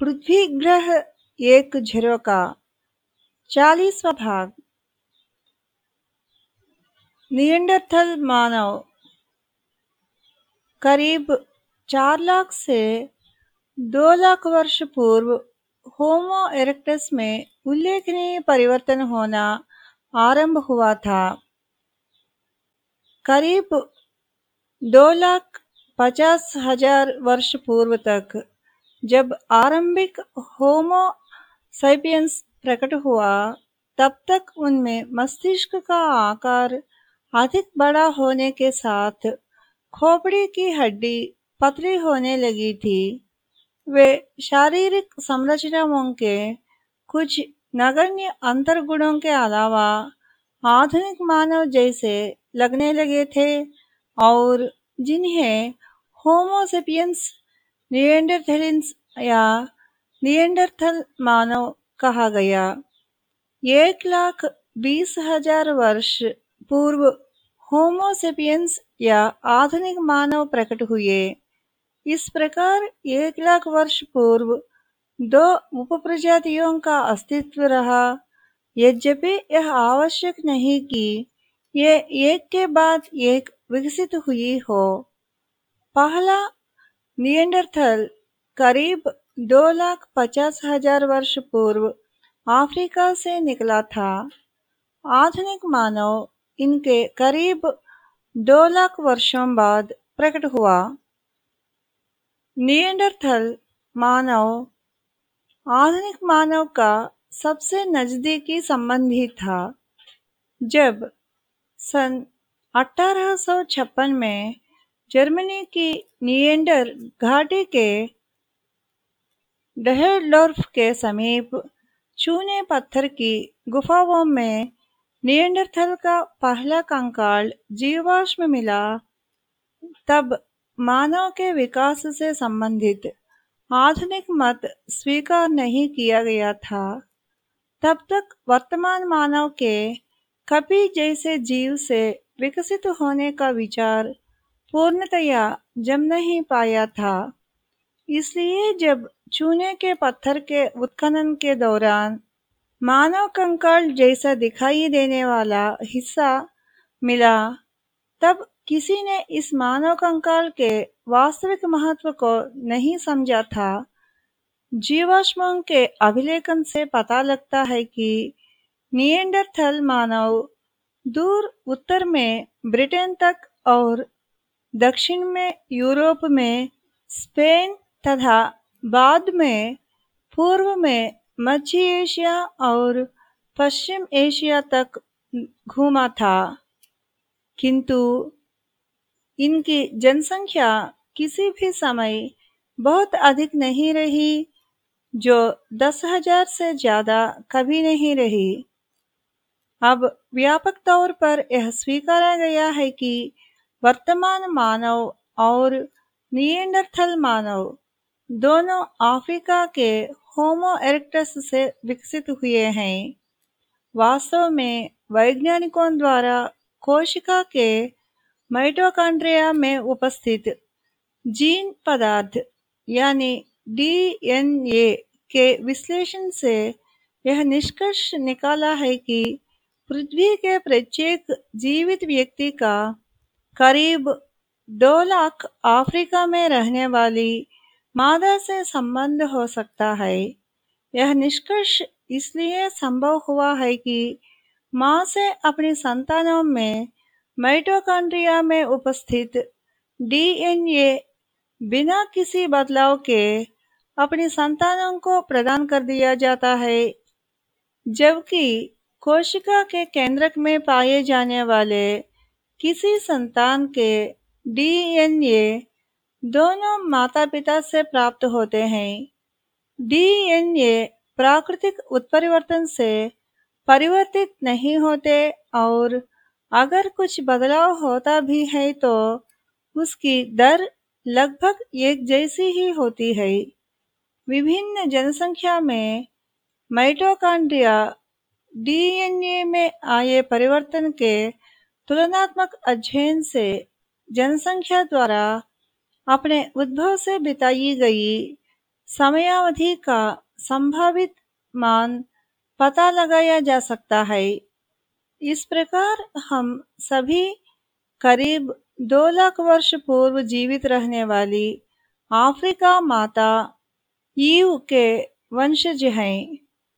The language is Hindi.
पृथ्वी ग्रह एक झरोका चालीसवा भाग। नियंडरथल मानव करीब चार लाख से दो लाख वर्ष पूर्व होमो इरेक्टस में उल्लेखनीय परिवर्तन होना आरंभ हुआ था। करीब दो लाख पचास हज़ार वर्ष पूर्व तक जब आरंभिक होमो सैपियंस प्रकट हुआ, तब तक उनमें मस्तिष्क का आकार अधिक बड़ा होने के साथ खोपड़ी की हड्डी पतली होने लगी थी। वे शारीरिक संरचनाओं के कुछ नगण्य अंतर गुणों के अलावा आधुनिक मानव जैसे लगने लगे थे और जिन्हें होमोसेपियंस नियंडरथलिन्स या नियंडरथल मानव कहा गया एक लाख बीस हज़ार वर्ष पूर्व होमोसेपियंस या आधुनिक मानव प्रकट हुए। इस प्रकार एक लाख वर्ष पूर्व दो उपप्रजातियों का अस्तित्व रहा। यद्यपि यह आवश्यक नहीं कि ये एक के बाद एक विकसित हुई हो। पहला नियंडरथल करीब दो लाख पचास हज़ार वर्ष पूर्व अफ्रीका से निकला था। आधुनिक मानव इनके करीब दो लाख वर्षों बाद प्रकट हुआ। नियंडरथल मानव, आधुनिक मानव का सबसे नजदीकी संबंधी था, जब सन 1856 में जर्मनी की नियंडर घाटी के डहेडोर्फ के समीप चूने पत्थर की गुफाओं में नियंडरथल का पहला कंकाल जीवाश्म मिला, तब मानव के विकास से संबंधित आधुनिक मत स्वीकार नहीं किया गया था। तब तक वर्तमान मानव के कपी जैसे जीव से विकसित होने का विचार पूर्णतया जम नहीं पाया था। इसलिए जब चूने के पत्थर के उत्खनन के दौरान मानव कंकाल जैसा दिखाई देने वाला हिस्सा मिला, तब किसी ने इस मानव कंकाल के वास्तविक महत्व को नहीं समझा था। जीवाश्मों के अभिलेखन से पता लगता है कि नियंडरथल मानव दूर उत्तर में ब्रिटेन तक और दक्षिण में यूरोप में, स्पेन तथा बाद में, पूर्व में मध्य एशिया और पश्चिम एशिया तक घूमा था। किंतु इनकी जनसंख्या किसी भी समय बहुत अधिक नहीं रही, जो दस हज़ार से ज़्यादा कभी नहीं रही। अब व्यापक तौर पर यह स्वीकारा गया है कि वर्तमान मानव और नियंडरथल मानव दोनों अफ्रीका के होमो इरेक्टस से विकसित हुए हैं। वास्तव में वैज्ञानिकों द्वारा कोशिका के माइटोकॉन्ड्रिया में उपस्थित जीन पदार्थ यानी डीएनए के विश्लेषण से यह निष्कर्ष निकाला है कि पृथ्वी के प्रत्येक जीवित व्यक्ति का करीब दो लाख अफ्रीका में रहने वाली मादा से संबंध हो सकता है। यह निष्कर्ष इसलिए संभव हुआ है कि माँ से अपनी संतानों में माइटोकॉन्ड्रिया में उपस्थित डीएनए बिना किसी बदलाव के अपनी संतानों को प्रदान कर दिया जाता है, जबकि कोशिका के केंद्रक में पाए जाने वाले किसी संतान के डीएनए दोनों माता-पिता से प्राप्त होते हैं। डीएनए प्राकृतिक उत्परिवर्तन से परिवर्तित नहीं होते और अगर कुछ बदलाव होता भी है तो उसकी दर लगभग एक जैसी ही होती है। विभिन्न जनसंख्या में माइटोकॉन्ड्रिया डीएनए में आए परिवर्तन के तुलनात्मक अध्ययन से जनसंख्या द्वारा अपने उद्भव से बिताई गई समयावधि का संभावित मान पता लगाया जा सकता है। इस प्रकार हम सभी करीब दो लाख वर्ष पूर्व जीवित रहने वाली अफ्रीका माता ईव के वंशज हैं।